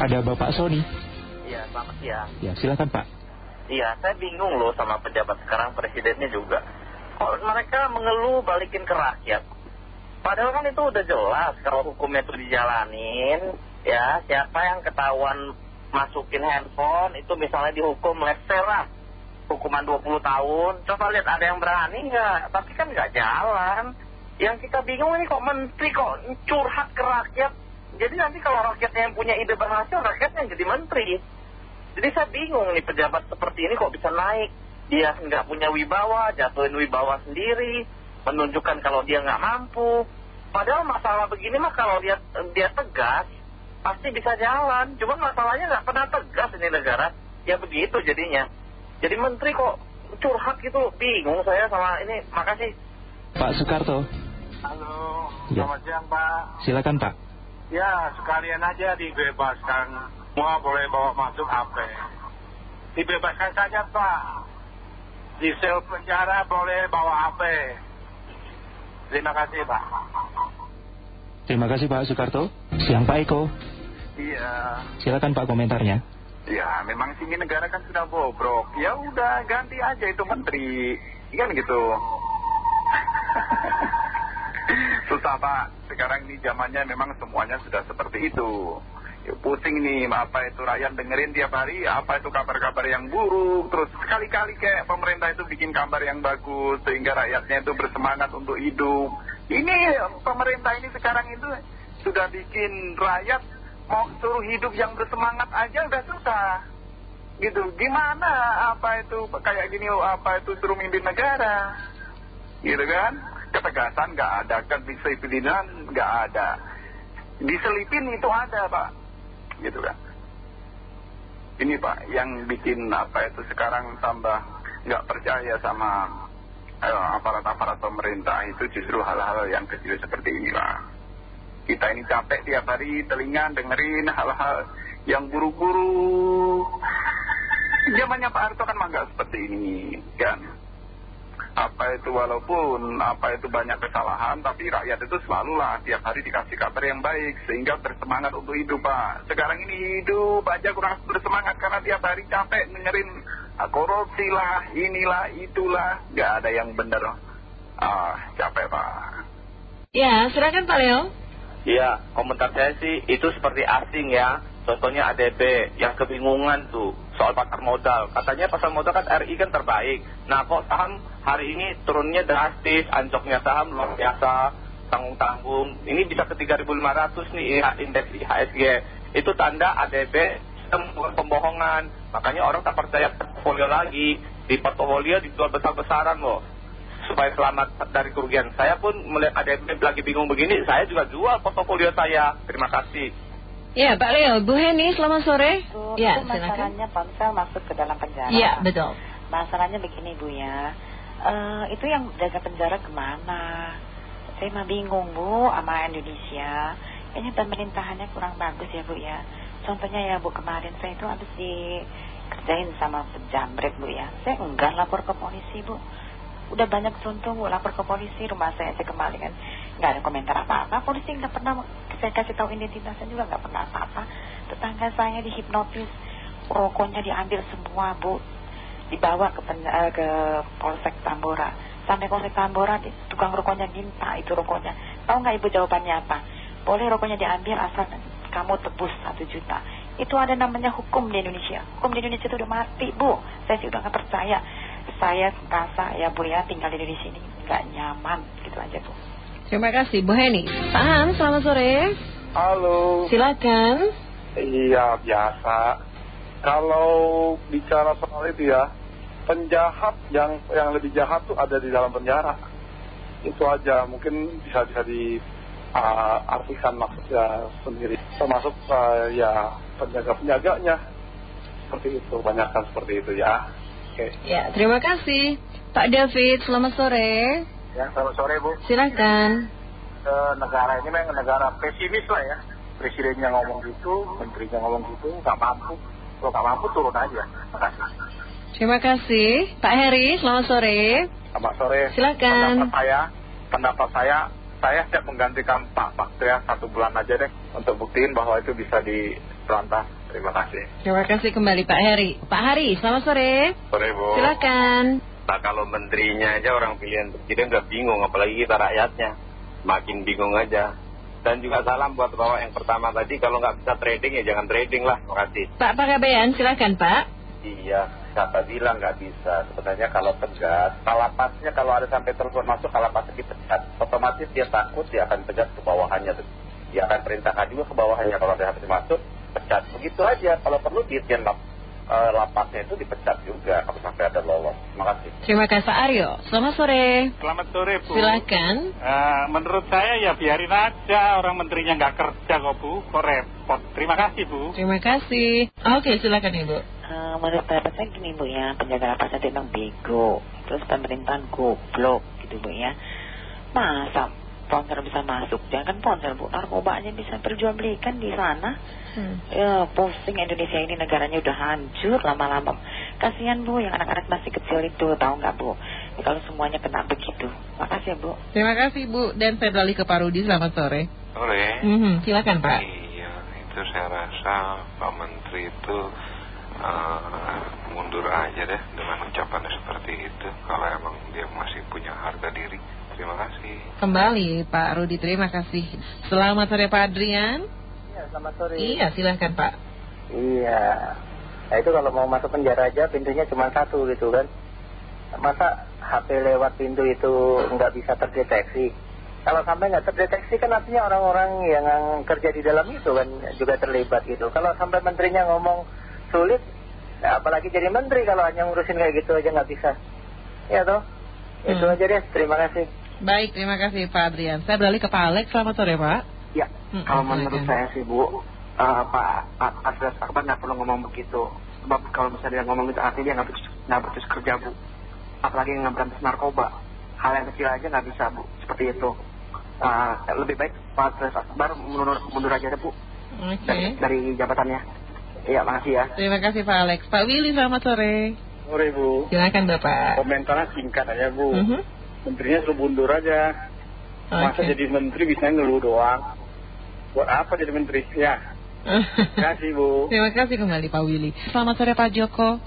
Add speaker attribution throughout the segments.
Speaker 1: Ada Bapak Sony.
Speaker 2: Iya, selamat siang.
Speaker 1: Ya, silakan Pak.
Speaker 2: Iya, saya bingung loh sama pejabat sekarang, presidennya juga. Kok mereka mengeluh balikin ke rakyat? Padahal kan itu udah jelas kalau hukumnya itu dijalanin, ya siapa yang ketahuan masukin handphone itu misalnya dihukum leser lah. Hukuman 20 tahun, coba lihat ada yang berani nggak? Tapi kan nggak jalan. Yang kita bingung ini kok menteri kok curhat ke rakyat. Jadi nanti kalau rakyatnya yang punya ide berhasil, rakyatnya yang jadi menteri. Jadi saya bingung nih pejabat seperti ini kok bisa naik. Dia nggak punya wibawa, jatuhin wibawa sendiri, menunjukkan kalau dia nggak mampu. Padahal masalah begini mah kalau dia, dia tegas, pasti bisa jalan. Cuma masalahnya nggak pernah tegas ini negara. Ya begitu jadinya. Jadi menteri kok curhat gitu, bingung saya sama ini. Makasih.
Speaker 1: Pak Soekarto.
Speaker 3: Halo,
Speaker 1: Ya.
Speaker 3: selamat siang Pak.
Speaker 1: Silakan Pak.
Speaker 3: Ya, sekalian aja dibebaskan. Semua boleh bawa masuk HP. Dibebaskan saja Pak. Di sel penjara boleh bawa HP. Terima kasih Pak.
Speaker 1: Terima kasih Pak Soekarto. Siang Pak Eko.
Speaker 4: Iya,
Speaker 1: Silakan Pak komentarnya.
Speaker 4: ya memang sini negara kan sudah bobrok. Ya udah ganti aja itu menteri, kan gitu. Susah pak, sekarang ini zamannya memang semuanya sudah seperti itu. Ya, pusing nih, apa itu rakyat dengerin tiap hari, apa itu kabar-kabar yang buruk. Terus sekali-kali kayak pemerintah itu bikin kabar yang bagus, sehingga rakyatnya itu bersemangat untuk hidup. Ini pemerintah ini sekarang itu sudah bikin rakyat mau suruh hidup yang bersemangat aja udah susah gitu gimana apa itu kayak gini apa itu suruh mimpin negara gitu kan ketegasan nggak ada kedisiplinan nggak ada diselipin itu ada pak gitu kan ini pak yang bikin apa itu sekarang tambah nggak percaya sama eh, aparat-aparat pemerintah itu justru hal-hal yang kecil seperti ini pak kita ini capek tiap hari telinga dengerin hal-hal yang buru-buru. Zamannya Pak Harto kan mah seperti ini, kan? Itu walaupun apa itu banyak kesalahan, tapi rakyat itu selalu lah tiap hari dikasih kabar yang baik sehingga bersemangat untuk hidup Pak. Sekarang ini hidup aja kurang bersemangat karena tiap hari capek dengerin ah, korupsi lah, inilah, itulah, nggak ada yang bener. Ah, capek Pak.
Speaker 5: Ya, silakan Pak Leo.
Speaker 2: Iya, komentar saya sih itu seperti asing ya. Contohnya ADB yang kebingungan tuh soal pasar modal. Katanya pasar modal kan RI kan terbaik. Nah kok saham hari ini turunnya drastis, anjoknya saham luar biasa, tanggung-tanggung. Ini bisa ke 3.500 nih IH indeks IHSG. Itu tanda ADB pembohongan. Makanya orang tak percaya portfolio lagi. Di portfolio dijual besar-besaran loh supaya selamat dari kerugian. Saya pun melihat ADB lagi bingung begini, saya juga jual portofolio saya. Terima kasih.
Speaker 5: Ya, Pak Leo. Bu Heni, selamat sore.
Speaker 6: Itu,
Speaker 5: Ya,
Speaker 6: itu
Speaker 5: silakan.
Speaker 6: masalahnya ponsel masuk ke dalam penjara.
Speaker 5: Ya, betul.
Speaker 6: Masalahnya begini Bu ya, Eh, itu yang jaga penjara ke mana? Saya mah bingung Bu sama Indonesia. Kayaknya pemerintahannya kurang bagus ya Bu ya. Contohnya ya Bu kemarin saya itu habis dikerjain sama penjamret Bu ya. Saya enggak lapor ke polisi Bu. Udah banyak contoh Bu lapor ke polisi rumah saya aja kemarin kan nggak ada komentar apa-apa. Polisi nggak pernah saya kasih tahu identitasnya juga nggak pernah apa-apa. Tetangga saya dihipnotis, rokoknya diambil semua Bu dibawa ke, pen, eh, ke Polsek Tambora. Sampai Polsek Tambora, tukang rokoknya minta itu rokoknya. Tahu nggak ibu jawabannya apa? Boleh rokoknya diambil asal kamu tebus satu juta. Itu ada namanya hukum di Indonesia. Hukum di Indonesia itu udah mati bu. Saya sih udah nggak percaya. Saya merasa ya bu ya tinggal di Indonesia ini nggak nyaman gitu aja bu.
Speaker 5: Terima kasih, Bu Heni. Pak Han, selamat sore.
Speaker 3: Halo.
Speaker 5: Silakan.
Speaker 3: Iya biasa. Kalau bicara soal itu ya, penjahat yang yang lebih jahat tuh ada di dalam penjara. Itu aja. Mungkin bisa bisa di ah, artikan maksudnya sendiri. Termasuk ah, ya penjaga penjaganya seperti itu. Banyakkan seperti itu ya. Oke.
Speaker 5: Ya, terima kasih. Pak David, selamat sore.
Speaker 3: Ya selamat sore bu.
Speaker 5: Silakan.
Speaker 3: Eh, negara ini memang negara pesimis lah ya. Presidennya ngomong gitu, menterinya ngomong gitu, nggak mampu. Kalau nggak mampu turun aja. Terima kasih.
Speaker 5: Terima kasih. Pak Heri, selamat sore.
Speaker 3: Selamat sore.
Speaker 5: Silakan.
Speaker 3: Pendapat saya, pendapat saya, saya siap menggantikan Pak Baktia satu bulan aja deh untuk buktiin bahwa itu bisa di
Speaker 4: Lantas, terima kasih.
Speaker 5: Terima kasih kembali Pak Heri. Pak Hari, selamat sore.
Speaker 4: Sore Bu.
Speaker 5: Silakan.
Speaker 4: Nah kalau menterinya aja orang pilihan presiden udah bingung, apalagi kita rakyatnya. Makin bingung aja. Dan juga salam buat bawa yang pertama tadi, kalau nggak bisa trading ya jangan trading lah, terima kasih.
Speaker 5: Pak Pakabean, silakan Pak.
Speaker 3: Iya, siapa bilang nggak bisa. Sebenarnya kalau tegas, kalapasnya kalau ada sampai telepon masuk, kalapasnya dipecat. Otomatis dia takut, dia akan pecat ke bawahannya. tuh. Dia akan perintahkan juga ke bawahannya kalau ada habis masuk, pecat. Begitu aja, kalau perlu dirjen lap, eh, lapasnya itu dipecat juga kalau sampai ada lolos. Terima kasih.
Speaker 5: Terima kasih Pak Aryo. Selamat sore.
Speaker 7: Selamat sore Bu.
Speaker 5: Silakan.
Speaker 7: Eh, menurut saya ya biarin aja orang menterinya nggak kerja kok Bu, kok repot. Terima kasih Bu.
Speaker 5: Terima kasih. Oke, silakan Ibu.
Speaker 6: Eh, menurut pendapat saya gini Bu ya, penjaga lapas itu emang bego. Terus pemerintahan goblok gitu Bu ya. Masa ponsel bisa masuk? Jangan ponsel Bu, narkobanya bisa perjualbelikan di sana.
Speaker 5: Hmm.
Speaker 6: Ya, pusing Indonesia ini negaranya udah hancur lama-lama. Kasihan Bu yang anak-anak masih kecil itu, tahu nggak Bu? Ya, kalau semuanya kena begitu. Makasih ya Bu.
Speaker 5: Terima kasih Bu. Dan saya beralih ke Pak Rudi. Selamat sore.
Speaker 8: Sore.
Speaker 5: Mhm, Silakan Pak.
Speaker 8: Iya, itu saya rasa Pak Menteri itu eh, mundur aja deh dengan ucapannya seperti itu. Kalau emang dia masih punya harga diri. Terima kasih.
Speaker 5: Kembali Pak Rudi, terima kasih. Selamat sore Pak Adrian.
Speaker 9: Iya, selamat sore.
Speaker 5: Iya, silahkan Pak.
Speaker 9: Iya. Nah itu kalau mau masuk penjara aja pintunya cuma satu gitu kan. Masa HP lewat pintu itu nggak bisa terdeteksi? Kalau sampai nggak terdeteksi kan artinya orang-orang yang kerja di dalam itu kan juga terlibat gitu. Kalau sampai menterinya ngomong sulit, nah apalagi jadi menteri kalau hanya ngurusin kayak gitu aja nggak bisa. Ya toh? Itu
Speaker 5: Hmm.
Speaker 9: aja deh. Terima kasih.
Speaker 5: Baik, terima kasih Pak Adrian. Saya beralih ke Pak Alex. Selamat sore Pak.
Speaker 9: Ya,
Speaker 5: Hmm,
Speaker 9: kalau
Speaker 5: silakan.
Speaker 9: menurut saya sih Bu, eh, Pak Asras Akbar nggak perlu ngomong begitu. Sebab kalau misalnya dia ngomong itu artinya dia nggak becus, nggak becus kerja Bu. Apalagi nggak berantas narkoba. Hal yang kecil aja nggak bisa Bu, seperti itu. Eh, lebih baik Pak Asras Akbar mundur, mundur aja deh Bu
Speaker 5: Oke.
Speaker 9: dari, dari jabatannya. Iya, makasih ya.
Speaker 5: Terima kasih Pak Alex. Pak Willy, selamat sore.
Speaker 3: Sore Bu,
Speaker 5: Silakan Bapak.
Speaker 3: komentarnya singkat aja Bu.
Speaker 5: Mhm.
Speaker 3: Menterinya suruh mundur aja. Masa jadi menteri bisa ngeluh doang. Buat apa jadi menteri? Ya, terima kasih Bu.
Speaker 5: Terima kasih kembali Pak Willy. Selamat sore Pak Joko.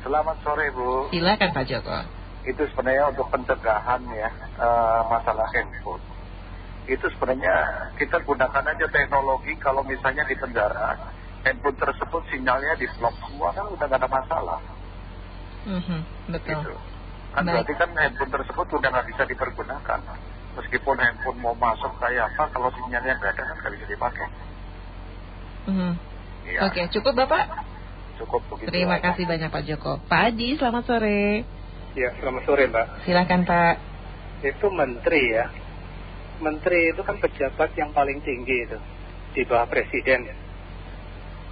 Speaker 3: Selamat sore Bu.
Speaker 5: Silakan Pak Joko.
Speaker 3: itu sebenarnya untuk pencegahan ya eh, masalah handphone. Itu sebenarnya kita gunakan aja teknologi kalau misalnya di penjara handphone tersebut sinyalnya di blok semua kan udah gak ada masalah
Speaker 5: Mhm, Betul.
Speaker 3: gitu. Kan
Speaker 5: Baik.
Speaker 3: berarti kan handphone tersebut udah nggak bisa dipergunakan. Meskipun handphone mau masuk kayak apa, kalau sinyalnya nggak ada kan nggak bisa dipakai.
Speaker 5: Mhm.
Speaker 3: Iya.
Speaker 5: Oke, cukup Bapak?
Speaker 3: Cukup begitu.
Speaker 5: Terima
Speaker 3: aja.
Speaker 5: kasih banyak Pak Joko. Pak Adi, selamat sore.
Speaker 3: Ya, selamat sore Mbak.
Speaker 5: Silakan Pak.
Speaker 9: Itu menteri ya. Menteri itu kan pejabat yang paling tinggi itu di bawah presiden.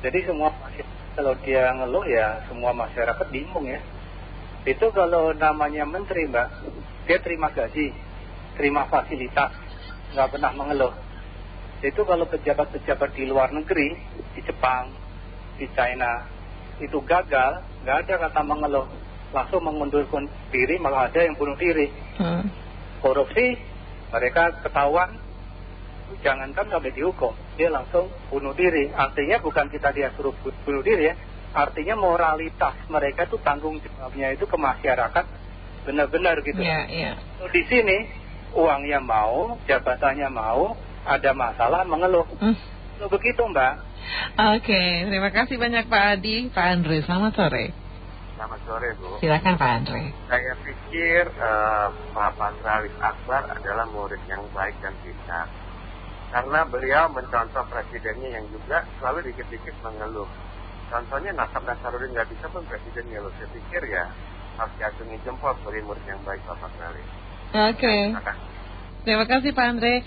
Speaker 9: Jadi semua kalau dia ngeluh ya semua masyarakat bingung ya. Itu kalau namanya menteri mbak, dia terima gaji, terima fasilitas, nggak pernah mengeluh. Itu kalau pejabat-pejabat di luar negeri, di Jepang, di China, itu gagal, nggak ada kata mengeluh. Langsung mengundurkan diri, malah ada yang bunuh diri
Speaker 5: Hmm.
Speaker 9: korupsi mereka ketahuan jangankan sampai dihukum dia langsung bunuh diri artinya bukan kita dia suruh bu- bunuh diri ya artinya moralitas mereka itu tanggung jawabnya itu ke masyarakat benar-benar gitu
Speaker 5: Iya, iya.
Speaker 9: di sini uangnya mau jabatannya mau ada masalah mengeluh
Speaker 5: Hmm.
Speaker 9: Loh, begitu mbak
Speaker 5: Oke, terima kasih banyak Pak Adi. Pak Andre, selamat sore.
Speaker 3: Selamat sore Bu.
Speaker 5: Silakan Pak Andre.
Speaker 3: Saya pikir eh, Pak Patralis Akbar adalah murid yang baik dan bijak. Karena beliau mencontoh presidennya yang juga selalu dikit-dikit mengeluh. Contohnya Nasab Nasarudin nggak bisa pun presiden ngeluh. Saya pikir ya harus diacungi jempol sebagai murid yang baik Pak Patralis.
Speaker 5: Oke.
Speaker 3: Kasih.
Speaker 5: Terima kasih Pak Andre.